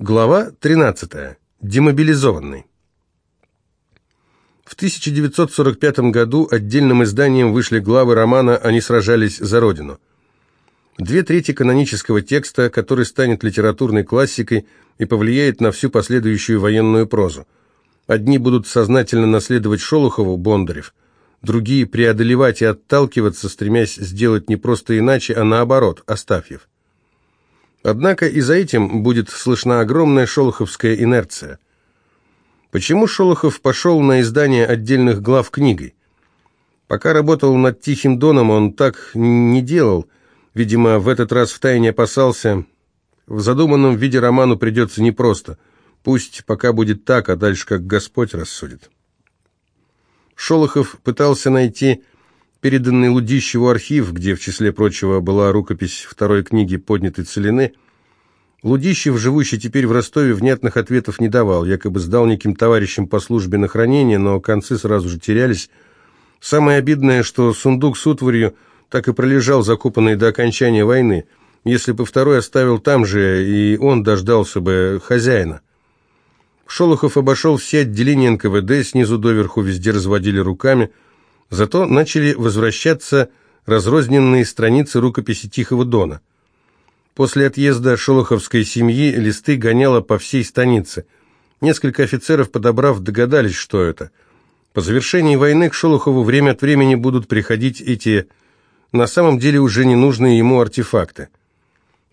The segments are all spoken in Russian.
Глава 13. Демобилизованный. В 1945 году отдельным изданием вышли главы романа «Они сражались за Родину». Две трети канонического текста, который станет литературной классикой и повлияет на всю последующую военную прозу. Одни будут сознательно наследовать Шолохову, Бондарев, другие преодолевать и отталкиваться, стремясь сделать не просто иначе, а наоборот, Астафьев. Однако и за этим будет слышна огромная шолоховская инерция. Почему Шолохов пошел на издание отдельных глав книгой? Пока работал над «Тихим доном», он так не делал. Видимо, в этот раз втайне опасался. В задуманном виде роману придется непросто. Пусть пока будет так, а дальше как Господь рассудит. Шолохов пытался найти переданный Лудищеву архив, где, в числе прочего, была рукопись второй книги поднятой целины. Лудищев, живущий теперь в Ростове, внятных ответов не давал, якобы сдал неким товарищам по службе на хранение, но концы сразу же терялись. Самое обидное, что сундук с утварью так и пролежал закопанный до окончания войны. Если бы второй оставил там же, и он дождался бы хозяина. Шолохов обошел все отделения НКВД, снизу доверху везде разводили руками – Зато начали возвращаться разрозненные страницы рукописи Тихого Дона. После отъезда шолоховской семьи листы гоняло по всей станице. Несколько офицеров, подобрав, догадались, что это. По завершении войны к Шолохову время от времени будут приходить эти, на самом деле уже ненужные ему артефакты.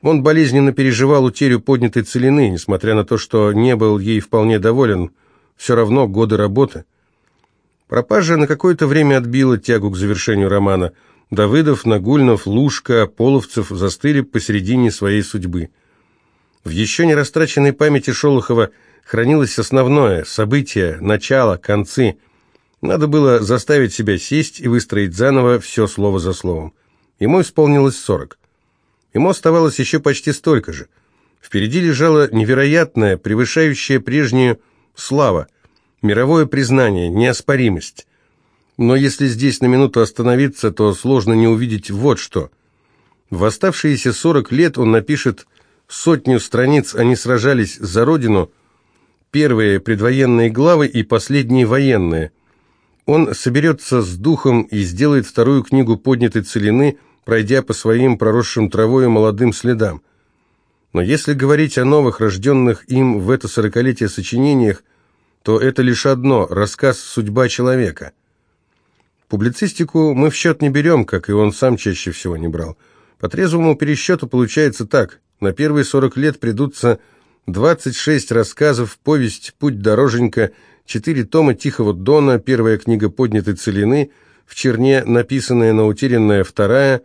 Он болезненно переживал утерю поднятой целины, несмотря на то, что не был ей вполне доволен, все равно годы работы – Пропажа на какое-то время отбила тягу к завершению романа. Давыдов, Нагульнов, Лушка, Половцев застыли посередине своей судьбы. В еще не растраченной памяти Шолохова хранилось основное – события, начало, концы. Надо было заставить себя сесть и выстроить заново все слово за словом. Ему исполнилось сорок. Ему оставалось еще почти столько же. Впереди лежала невероятная, превышающая прежнюю слава – Мировое признание, неоспоримость. Но если здесь на минуту остановиться, то сложно не увидеть вот что. В оставшиеся 40 лет он напишет сотню страниц «Они сражались за Родину», первые предвоенные главы и последние военные. Он соберется с духом и сделает вторую книгу поднятой целины, пройдя по своим проросшим травою молодым следам. Но если говорить о новых, рожденных им в это сорокалетие сочинениях, то это лишь одно – рассказ «Судьба человека». Публицистику мы в счет не берем, как и он сам чаще всего не брал. По трезвому пересчету получается так. На первые 40 лет придутся 26 рассказов, повесть «Путь дороженька», четыре тома «Тихого дона», первая книга «Поднятой целины», в черне написанная на утерянная вторая,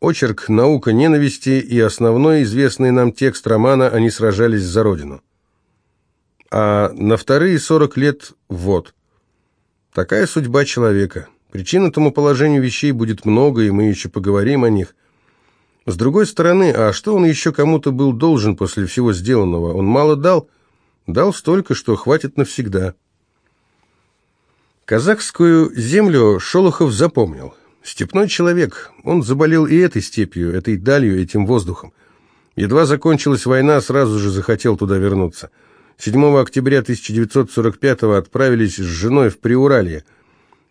очерк «Наука ненависти» и основной известный нам текст романа «Они сражались за Родину» а на вторые 40 лет – вот. Такая судьба человека. Причин этому положению вещей будет много, и мы еще поговорим о них. С другой стороны, а что он еще кому-то был должен после всего сделанного? Он мало дал? Дал столько, что хватит навсегда. Казахскую землю Шолохов запомнил. Степной человек, он заболел и этой степью, этой далью, этим воздухом. Едва закончилась война, сразу же захотел туда вернуться – 7 октября 1945 отправились с женой в Приуралье.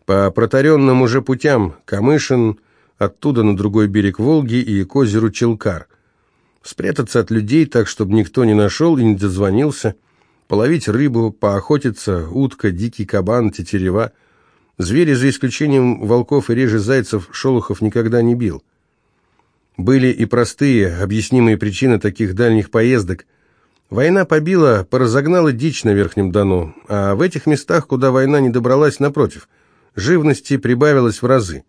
По протаренным уже путям Камышин, оттуда на другой берег Волги и к озеру Челкар. Спрятаться от людей так, чтобы никто не нашел и не дозвонился, половить рыбу, поохотиться, утка, дикий кабан, тетерева. Звери, за исключением волков и реже зайцев, Шолохов никогда не бил. Были и простые, объяснимые причины таких дальних поездок – Война побила, поразогнала дичь на Верхнем Дону, а в этих местах, куда война не добралась, напротив, живности прибавилось в разы.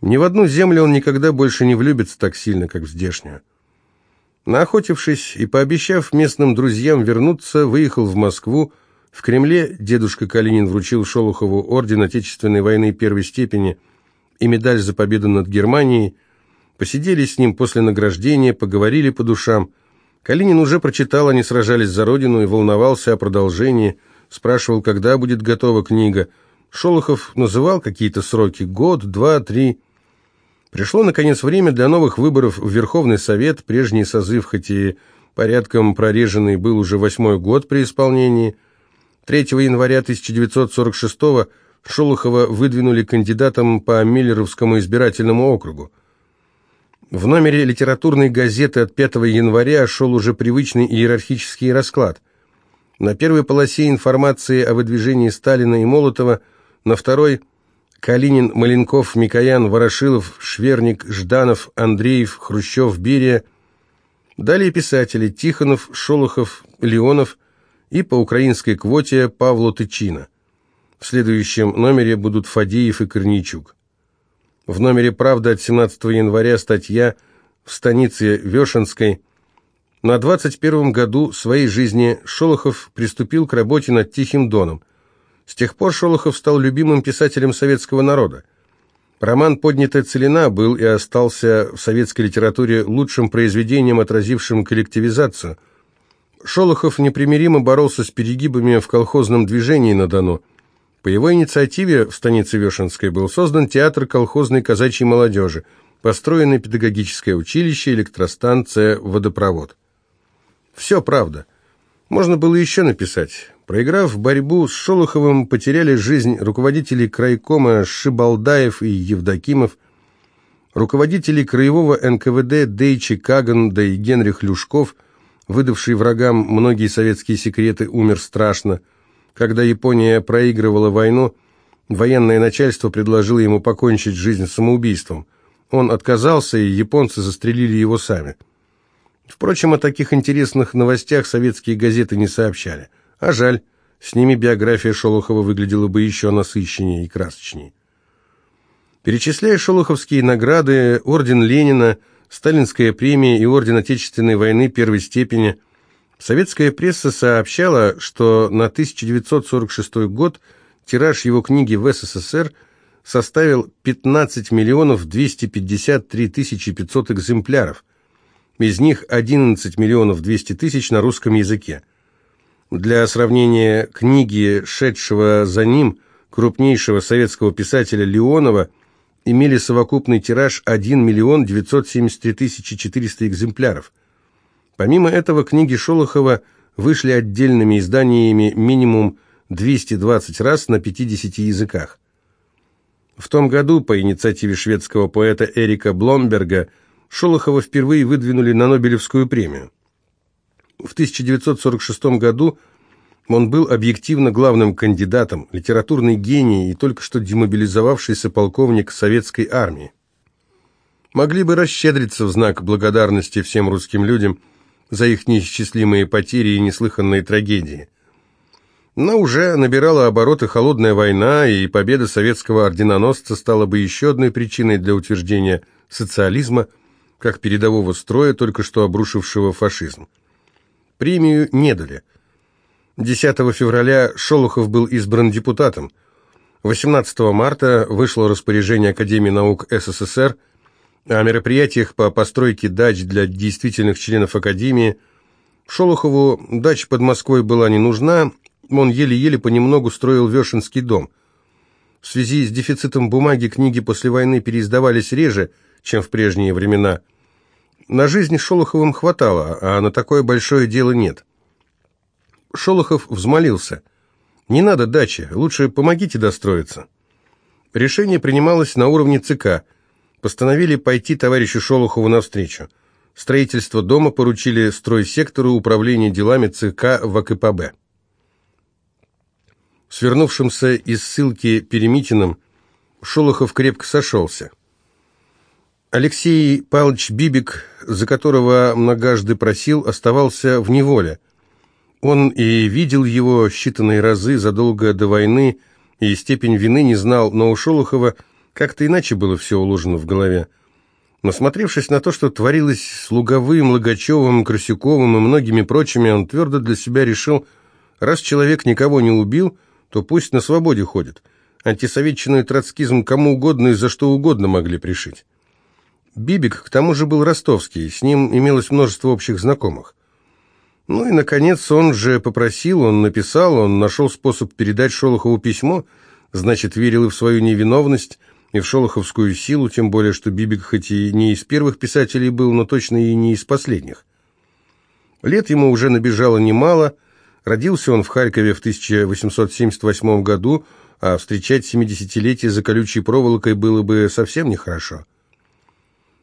Ни в одну землю он никогда больше не влюбится так сильно, как в здешнюю. Наохотившись и пообещав местным друзьям вернуться, выехал в Москву. В Кремле дедушка Калинин вручил Шолохову орден Отечественной войны первой степени и медаль за победу над Германией. Посидели с ним после награждения, поговорили по душам – Калинин уже прочитал, они сражались за родину и волновался о продолжении, спрашивал, когда будет готова книга. Шолохов называл какие-то сроки – год, два, три. Пришло, наконец, время для новых выборов в Верховный Совет, прежний созыв хоть и порядком прореженный был уже восьмой год при исполнении. 3 января 1946 Шолохова выдвинули кандидатом по Миллеровскому избирательному округу. В номере литературной газеты от 5 января шел уже привычный иерархический расклад. На первой полосе информации о выдвижении Сталина и Молотова, на второй – Калинин, Маленков, Микоян, Ворошилов, Шверник, Жданов, Андреев, Хрущев, Берия. Далее писатели Тихонов, Шолохов, Леонов и по украинской квоте Павлу Тычина. В следующем номере будут Фадеев и Корнейчук. В номере «Правда» от 17 января статья в станице Вешенской. На 21 году своей жизни Шолохов приступил к работе над «Тихим доном». С тех пор Шолохов стал любимым писателем советского народа. Роман «Поднятая целина» был и остался в советской литературе лучшим произведением, отразившим коллективизацию. Шолохов непримиримо боролся с перегибами в колхозном движении на Дону. По его инициативе в станице Вешенской был создан театр колхозной казачьей молодежи, построено педагогическое училище, электростанция, водопровод. Все правда. Можно было еще написать. Проиграв борьбу с Шолоховым, потеряли жизнь руководители крайкома Шибалдаев и Евдокимов, руководители краевого НКВД Дейчи Каган, да и Генрих Люшков, выдавший врагам многие советские секреты, умер страшно – когда Япония проигрывала войну, военное начальство предложило ему покончить жизнь самоубийством. Он отказался, и японцы застрелили его сами. Впрочем, о таких интересных новостях советские газеты не сообщали. А жаль, с ними биография Шолохова выглядела бы еще насыщеннее и красочнее. Перечисляя шолоховские награды, орден Ленина, Сталинская премия и орден Отечественной войны первой степени – Советская пресса сообщала, что на 1946 год тираж его книги в СССР составил 15 миллионов 253 тысячи 500 экземпляров. Из них 11 миллионов 200 тысяч на русском языке. Для сравнения, книги, шедшего за ним, крупнейшего советского писателя Леонова, имели совокупный тираж 1 миллион 973 тысячи 400 экземпляров. Помимо этого, книги Шолохова вышли отдельными изданиями минимум 220 раз на 50 языках. В том году по инициативе шведского поэта Эрика Бломберга Шолохова впервые выдвинули на Нобелевскую премию. В 1946 году он был объективно главным кандидатом, литературный гений и только что демобилизовавшийся полковник советской армии. Могли бы расщедриться в знак благодарности всем русским людям – за их неисчислимые потери и неслыханные трагедии. Но уже набирала обороты холодная война, и победа советского орденоносца стала бы еще одной причиной для утверждения социализма как передового строя, только что обрушившего фашизм. Премию не дали. 10 февраля Шолохов был избран депутатом. 18 марта вышло распоряжение Академии наук СССР – о мероприятиях по постройке дач для действительных членов Академии. Шолохову дача под Москвой была не нужна, он еле-еле понемногу строил Вешенский дом. В связи с дефицитом бумаги книги после войны переиздавались реже, чем в прежние времена. На жизнь Шолоховым хватало, а на такое большое дело нет. Шолохов взмолился. «Не надо дачи, лучше помогите достроиться». Решение принималось на уровне ЦК – постановили пойти товарищу Шолохову навстречу. Строительство дома поручили стройсектору управления делами ЦК ВКПБ. Свернувшимся из ссылки Перемитиным Шолохов крепко сошелся. Алексей Павлович Бибик, за которого многожды просил, оставался в неволе. Он и видел его считанные разы задолго до войны, и степень вины не знал, но у Шолохова – как-то иначе было все уложено в голове. Насмотревшись на то, что творилось с Луговым, Логачевым, Красюковым и многими прочими, он твердо для себя решил, раз человек никого не убил, то пусть на свободе ходит. Антисоветчину и троцкизм кому угодно и за что угодно могли пришить. Бибик, к тому же, был ростовский, с ним имелось множество общих знакомых. Ну и, наконец, он же попросил, он написал, он нашел способ передать Шолохову письмо, значит, верил и в свою невиновность, и в шолоховскую силу, тем более, что Бибик хоть и не из первых писателей был, но точно и не из последних. Лет ему уже набежало немало. Родился он в Харькове в 1878 году, а встречать 70-летие за колючей проволокой было бы совсем нехорошо.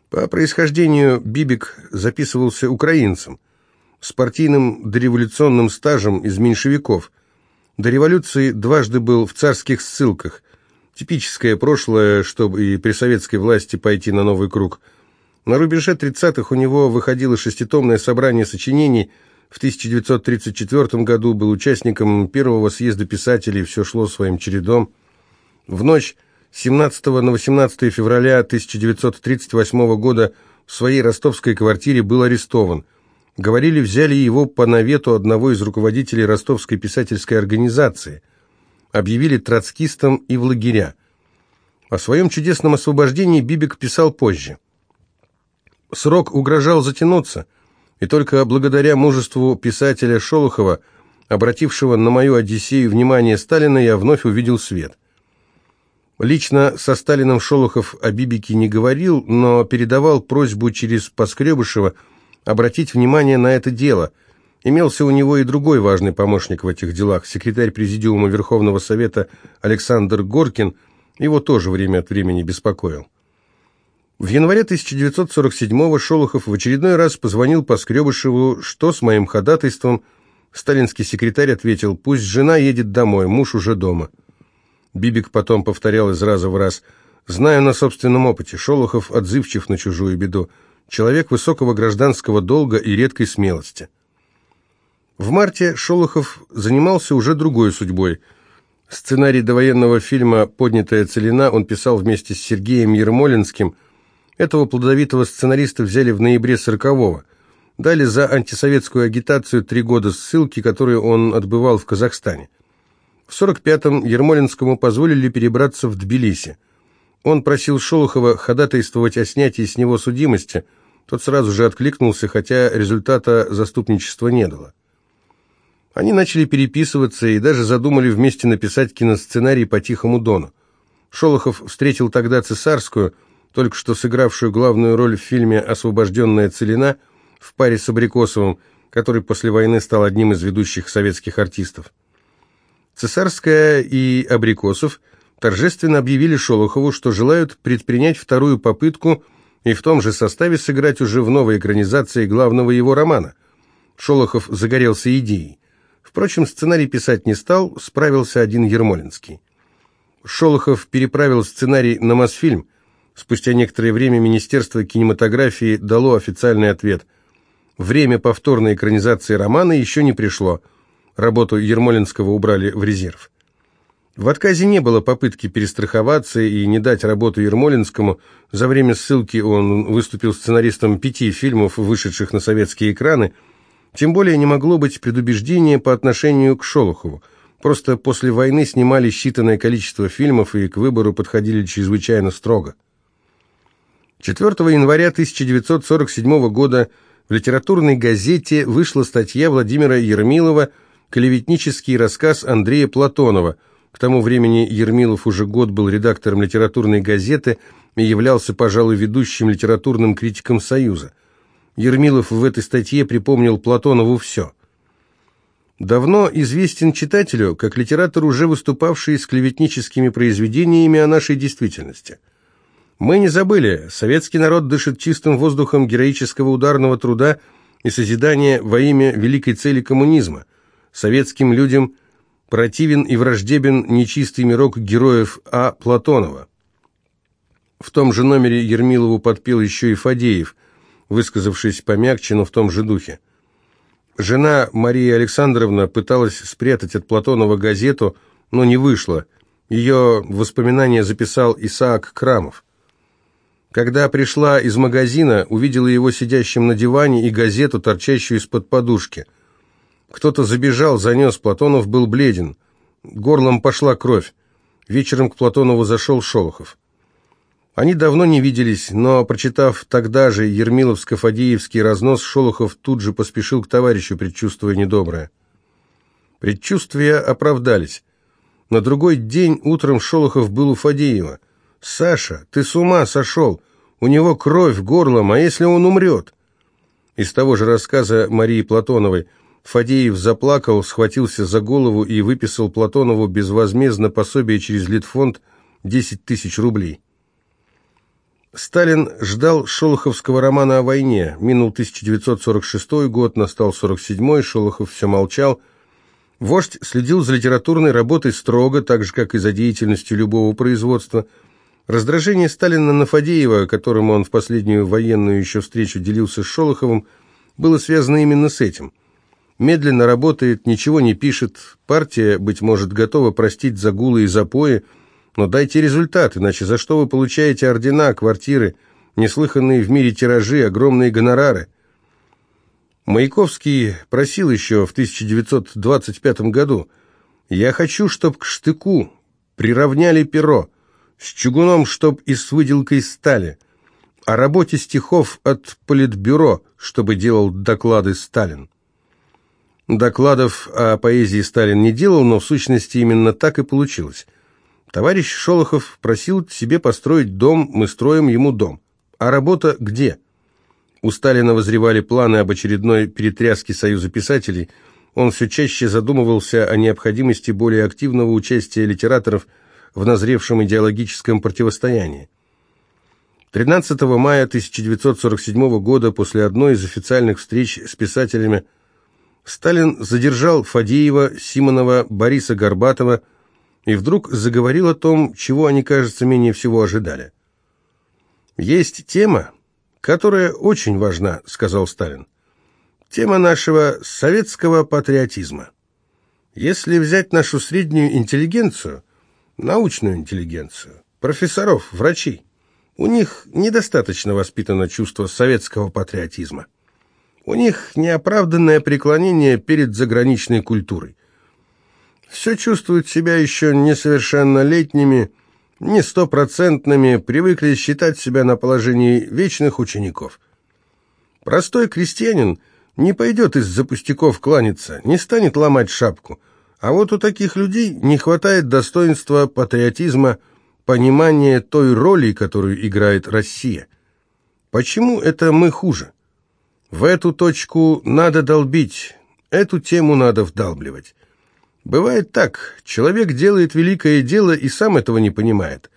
По происхождению Бибик записывался украинцем, с партийным дореволюционным стажем из меньшевиков. До революции дважды был в царских ссылках. Типическое прошлое, чтобы и при советской власти пойти на новый круг. На рубеже 30-х у него выходило шеститомное собрание сочинений. В 1934 году был участником первого съезда писателей, все шло своим чередом. В ночь 17 на 18 февраля 1938 года в своей ростовской квартире был арестован. Говорили, взяли его по навету одного из руководителей ростовской писательской организации. Объявили троцкистом и в лагеря. О своем чудесном освобождении Бибик писал позже. Срок угрожал затянуться, и только благодаря мужеству писателя Шолохова, обратившего на мою Одиссею внимание Сталина, я вновь увидел свет – Лично со Сталином Шолохов о Бибике не говорил, но передавал просьбу через Поскребышева обратить внимание на это дело. Имелся у него и другой важный помощник в этих делах, секретарь Президиума Верховного Совета Александр Горкин, его тоже время от времени беспокоил. В январе 1947-го Шолохов в очередной раз позвонил Поскребышеву, что с моим ходатайством. Сталинский секретарь ответил, пусть жена едет домой, муж уже дома. Бибик потом повторял из раза в раз. «Знаю на собственном опыте, Шолохов отзывчив на чужую беду. Человек высокого гражданского долга и редкой смелости». В марте Шолохов занимался уже другой судьбой. Сценарий довоенного фильма «Поднятая целина» он писал вместе с Сергеем Ермолинским. Этого плодовитого сценариста взяли в ноябре 40-го. Дали за антисоветскую агитацию три года ссылки, которые он отбывал в Казахстане. В 45-м Ермолинскому позволили перебраться в Тбилиси. Он просил Шолохова ходатайствовать о снятии с него судимости. Тот сразу же откликнулся, хотя результата заступничества не дало. Они начали переписываться и даже задумали вместе написать киносценарий по Тихому Дону. Шолохов встретил тогда Цесарскую, только что сыгравшую главную роль в фильме «Освобожденная целина» в паре с Абрикосовым, который после войны стал одним из ведущих советских артистов. Цесарская и Абрикосов торжественно объявили Шолохову, что желают предпринять вторую попытку и в том же составе сыграть уже в новой экранизации главного его романа. Шолохов загорелся идеей. Впрочем, сценарий писать не стал, справился один Ермолинский. Шолохов переправил сценарий на Мосфильм. Спустя некоторое время Министерство кинематографии дало официальный ответ. Время повторной экранизации романа еще не пришло – Работу Ермолинского убрали в резерв. В отказе не было попытки перестраховаться и не дать работу Ермолинскому. За время ссылки он выступил сценаристом пяти фильмов, вышедших на советские экраны. Тем более не могло быть предубеждения по отношению к Шолохову. Просто после войны снимали считанное количество фильмов и к выбору подходили чрезвычайно строго. 4 января 1947 года в литературной газете вышла статья Владимира Ермилова клеветнический рассказ Андрея Платонова. К тому времени Ермилов уже год был редактором литературной газеты и являлся, пожалуй, ведущим литературным критиком Союза. Ермилов в этой статье припомнил Платонову все. Давно известен читателю, как литератор, уже выступавший с клеветническими произведениями о нашей действительности. Мы не забыли, советский народ дышит чистым воздухом героического ударного труда и созидания во имя великой цели коммунизма – Советским людям противен и враждебен нечистый мирок героев А. Платонова. В том же номере Ермилову подпел еще и Фадеев, высказавшись помягче, но в том же духе. Жена Мария Александровна пыталась спрятать от Платонова газету, но не вышло. Ее воспоминания записал Исаак Крамов. Когда пришла из магазина, увидела его сидящим на диване и газету, торчащую из-под подушки – кто-то забежал, занес, Платонов был бледен. Горлом пошла кровь. Вечером к Платонову зашел Шолохов. Они давно не виделись, но, прочитав тогда же Ермиловско-Фадеевский разнос, Шолохов тут же поспешил к товарищу, предчувствуя недоброе. Предчувствия оправдались. На другой день утром Шолохов был у Фадеева. «Саша, ты с ума сошел! У него кровь горлом, а если он умрет?» Из того же рассказа Марии Платоновой Фадеев заплакал, схватился за голову и выписал Платонову безвозмездно пособие через Литфонд 10 тысяч рублей. Сталин ждал шолоховского романа о войне. Минул 1946 год, настал 47-й, Шолохов все молчал. Вождь следил за литературной работой строго, так же, как и за деятельностью любого производства. Раздражение Сталина на Фадеева, которому он в последнюю военную еще встречу делился с Шолоховым, было связано именно с этим. Медленно работает, ничего не пишет, партия, быть может, готова простить загулы и запои, но дайте результат, иначе за что вы получаете ордена, квартиры, неслыханные в мире тиражи, огромные гонорары? Маяковский просил еще в 1925 году, «Я хочу, чтоб к штыку приравняли перо, с чугуном, чтоб и с выделкой стали, о работе стихов от Политбюро, чтобы делал доклады Сталин». Докладов о поэзии Сталин не делал, но в сущности именно так и получилось. Товарищ Шолохов просил себе построить дом, мы строим ему дом. А работа где? У Сталина возревали планы об очередной перетряске Союза писателей. Он все чаще задумывался о необходимости более активного участия литераторов в назревшем идеологическом противостоянии. 13 мая 1947 года, после одной из официальных встреч с писателями, Сталин задержал Фадеева, Симонова, Бориса Горбатова, и вдруг заговорил о том, чего они, кажется, менее всего ожидали. «Есть тема, которая очень важна», — сказал Сталин. «Тема нашего советского патриотизма. Если взять нашу среднюю интеллигенцию, научную интеллигенцию, профессоров, врачей, у них недостаточно воспитано чувство советского патриотизма. У них неоправданное преклонение перед заграничной культурой все чувствуют себя еще несовершеннолетними, не стопроцентными, привыкли считать себя на положении вечных учеников. Простой крестьянин не пойдет из-за пустяков кланяться, не станет ломать шапку, а вот у таких людей не хватает достоинства, патриотизма, понимания той роли, которую играет Россия. Почему это мы хуже? В эту точку надо долбить, эту тему надо вдалбливать. Бывает так, человек делает великое дело и сам этого не понимает.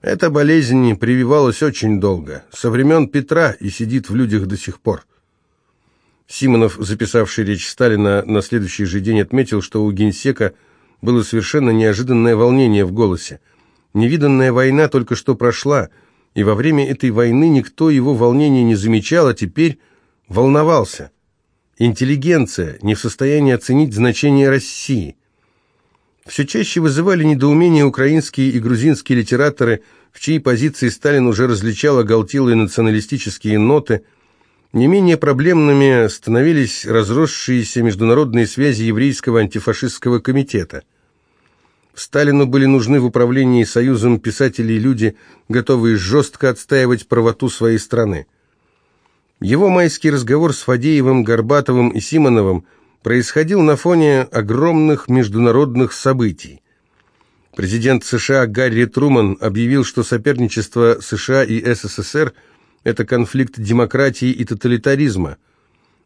Эта болезнь прививалась очень долго, со времен Петра и сидит в людях до сих пор. Симонов, записавший речь Сталина, на следующий же день отметил, что у генсека было совершенно неожиданное волнение в голосе. Невиданная война только что прошла, и во время этой войны никто его волнения не замечал, а теперь волновался. Интеллигенция не в состоянии оценить значение России – все чаще вызывали недоумение украинские и грузинские литераторы, в чьей позиции Сталин уже различал оголтелые националистические ноты. Не менее проблемными становились разросшиеся международные связи еврейского антифашистского комитета. Сталину были нужны в управлении Союзом писателей люди, готовые жестко отстаивать правоту своей страны. Его майский разговор с Фадеевым, Горбатовым и Симоновым – происходил на фоне огромных международных событий. Президент США Гарри Труман объявил, что соперничество США и СССР – это конфликт демократии и тоталитаризма.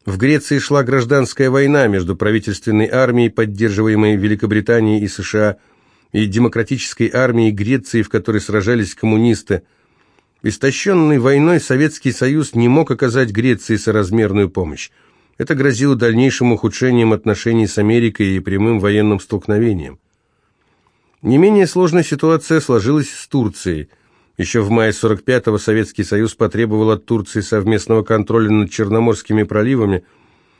В Греции шла гражданская война между правительственной армией, поддерживаемой Великобританией и США, и демократической армией Греции, в которой сражались коммунисты. Истощенный войной Советский Союз не мог оказать Греции соразмерную помощь. Это грозило дальнейшим ухудшением отношений с Америкой и прямым военным столкновением. Не менее сложная ситуация сложилась с Турцией. Еще в мае 45-го Советский Союз потребовал от Турции совместного контроля над Черноморскими проливами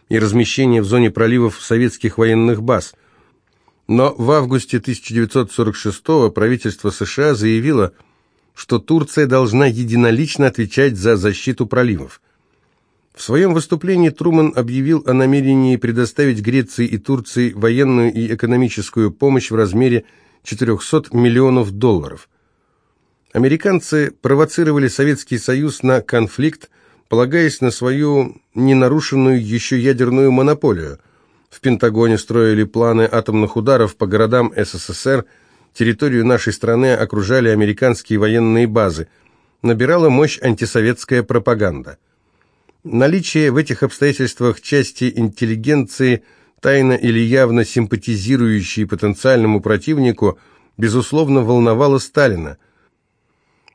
и размещения в зоне проливов советских военных баз. Но в августе 1946-го правительство США заявило, что Турция должна единолично отвечать за защиту проливов. В своем выступлении Труман объявил о намерении предоставить Греции и Турции военную и экономическую помощь в размере 400 миллионов долларов. Американцы провоцировали Советский Союз на конфликт, полагаясь на свою ненарушенную еще ядерную монополию. В Пентагоне строили планы атомных ударов по городам СССР, территорию нашей страны окружали американские военные базы. Набирала мощь антисоветская пропаганда. Наличие в этих обстоятельствах части интеллигенции, тайно или явно симпатизирующей потенциальному противнику, безусловно, волновало Сталина.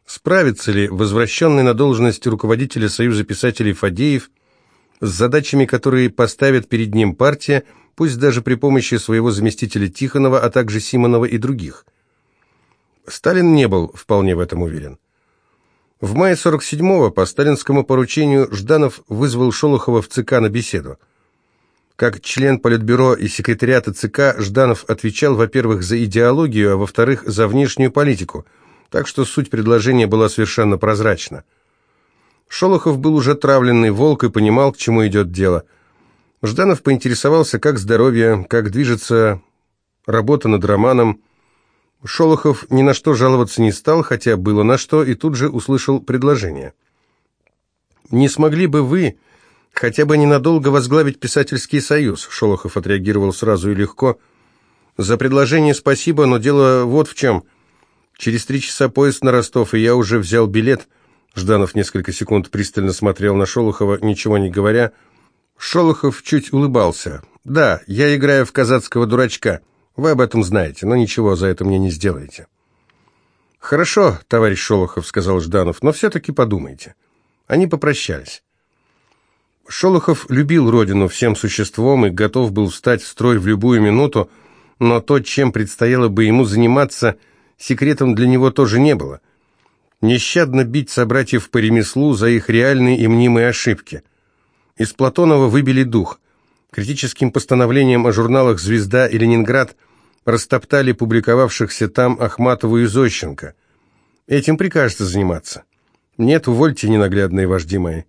Справится ли возвращенный на должность руководителя Союза писателей Фадеев с задачами, которые поставит перед ним партия, пусть даже при помощи своего заместителя Тихонова, а также Симонова и других? Сталин не был вполне в этом уверен. В мае 47-го по сталинскому поручению Жданов вызвал Шолохова в ЦК на беседу. Как член Политбюро и секретариата ЦК Жданов отвечал, во-первых, за идеологию, а во-вторых, за внешнюю политику, так что суть предложения была совершенно прозрачна. Шолохов был уже травленный волк и понимал, к чему идет дело. Жданов поинтересовался, как здоровье, как движется работа над романом, Шолохов ни на что жаловаться не стал, хотя было на что, и тут же услышал предложение. «Не смогли бы вы хотя бы ненадолго возглавить писательский союз?» Шолохов отреагировал сразу и легко. «За предложение спасибо, но дело вот в чем. Через три часа поезд на Ростов, и я уже взял билет». Жданов несколько секунд пристально смотрел на Шолохова, ничего не говоря. Шолохов чуть улыбался. «Да, я играю в казацкого дурачка». Вы об этом знаете, но ничего за это мне не сделаете. «Хорошо, товарищ Шолохов», — сказал Жданов, — «но все-таки подумайте». Они попрощались. Шолохов любил родину всем существом и готов был встать в строй в любую минуту, но то, чем предстояло бы ему заниматься, секретом для него тоже не было. Нещадно бить собратьев по ремеслу за их реальные и мнимые ощипки. Из Платонова выбили дух. Критическим постановлением о журналах «Звезда» и «Ленинград» растоптали публиковавшихся там Ахматову и Зощенко. Этим прикажется заниматься. Нет, увольте ненаглядные вожди мои.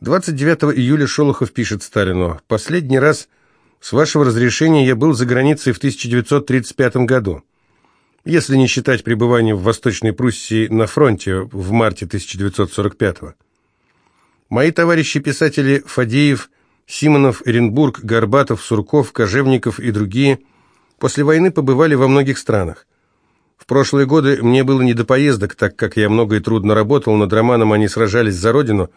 29 июля Шолохов пишет Сталину. «Последний раз, с вашего разрешения, я был за границей в 1935 году. Если не считать пребывание в Восточной Пруссии на фронте в марте 1945 -го. Мои товарищи-писатели Фадеев, Симонов, Оренбург, Горбатов, Сурков, Кожевников и другие – После войны побывали во многих странах. В прошлые годы мне было не до поездок, так как я много и трудно работал, над романом они сражались за родину.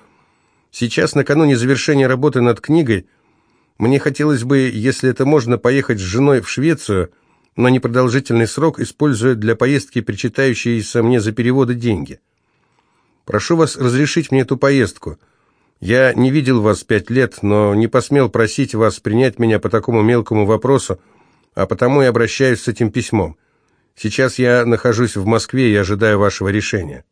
Сейчас, накануне завершения работы над книгой, мне хотелось бы, если это можно, поехать с женой в Швецию на непродолжительный срок, используя для поездки причитающиеся мне за переводы деньги. Прошу вас разрешить мне эту поездку. Я не видел вас пять лет, но не посмел просить вас принять меня по такому мелкому вопросу, а потому и обращаюсь с этим письмом. Сейчас я нахожусь в Москве и ожидаю вашего решения».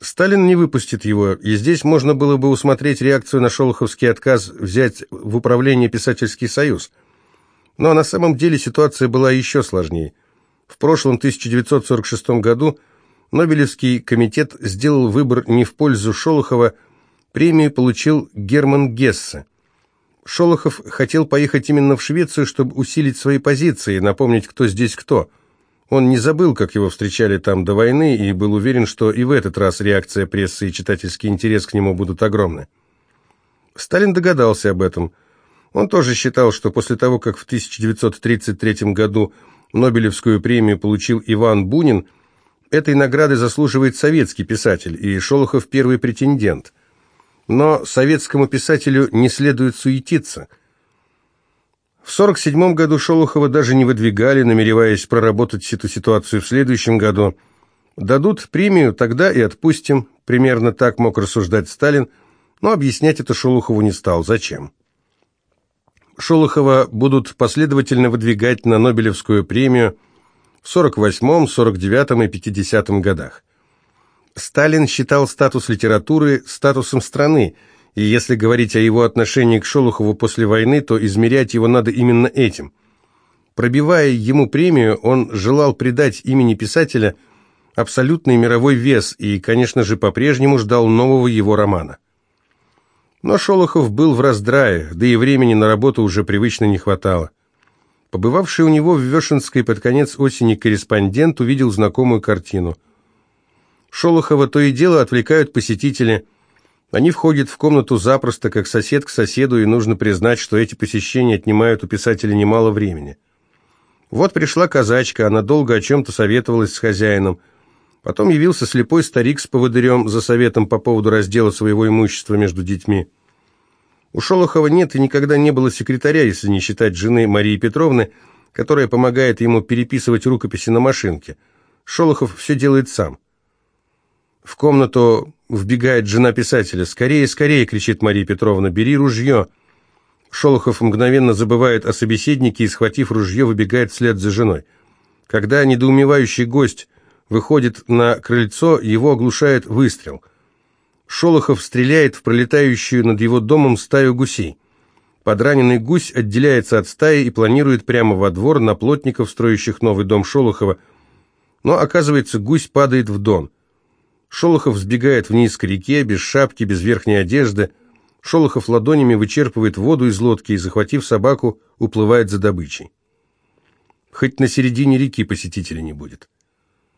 Сталин не выпустит его, и здесь можно было бы усмотреть реакцию на шолоховский отказ взять в управление писательский союз. Но на самом деле ситуация была еще сложнее. В прошлом 1946 году Нобелевский комитет сделал выбор не в пользу Шолохова, премию получил Герман Гессе – Шолохов хотел поехать именно в Швецию, чтобы усилить свои позиции, напомнить, кто здесь кто. Он не забыл, как его встречали там до войны, и был уверен, что и в этот раз реакция прессы и читательский интерес к нему будут огромны. Сталин догадался об этом. Он тоже считал, что после того, как в 1933 году Нобелевскую премию получил Иван Бунин, этой награды заслуживает советский писатель, и Шолохов первый претендент. Но советскому писателю не следует суетиться. В 1947 году Шолохова даже не выдвигали, намереваясь проработать эту ситуацию в следующем году. Дадут премию, тогда и отпустим. Примерно так мог рассуждать Сталин, но объяснять это Шолохову не стал. Зачем? Шолохова будут последовательно выдвигать на Нобелевскую премию в 48, 49 и 50 годах. Сталин считал статус литературы статусом страны, и если говорить о его отношении к Шолохову после войны, то измерять его надо именно этим. Пробивая ему премию, он желал придать имени писателя абсолютный мировой вес и, конечно же, по-прежнему ждал нового его романа. Но Шолохов был в раздрае, да и времени на работу уже привычно не хватало. Побывавший у него в Вешенской под конец осени корреспондент увидел знакомую картину – Шолохова то и дело отвлекают посетители. Они входят в комнату запросто, как сосед к соседу, и нужно признать, что эти посещения отнимают у писателя немало времени. Вот пришла казачка, она долго о чем-то советовалась с хозяином. Потом явился слепой старик с поводырем за советом по поводу раздела своего имущества между детьми. У Шолохова нет и никогда не было секретаря, если не считать жены Марии Петровны, которая помогает ему переписывать рукописи на машинке. Шолохов все делает сам. В комнату вбегает жена писателя. «Скорее, скорее!» — кричит Мария Петровна. «Бери ружье!» Шолохов мгновенно забывает о собеседнике и, схватив ружье, выбегает вслед за женой. Когда недоумевающий гость выходит на крыльцо, его оглушает выстрел. Шолохов стреляет в пролетающую над его домом стаю гусей. Подраненный гусь отделяется от стаи и планирует прямо во двор на плотников, строящих новый дом Шолохова. Но, оказывается, гусь падает в дон. Шолохов сбегает вниз к реке, без шапки, без верхней одежды. Шолохов ладонями вычерпывает воду из лодки и, захватив собаку, уплывает за добычей. Хоть на середине реки посетителя не будет.